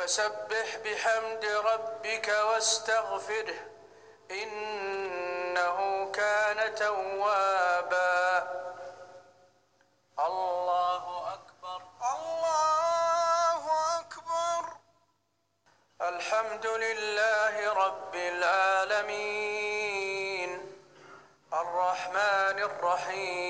فسبح بحمد ربك واستغفره إنه كان توابا. الله أكبر. الله أكبر. الحمد لله رب العالمين. الرحمن الرحيم.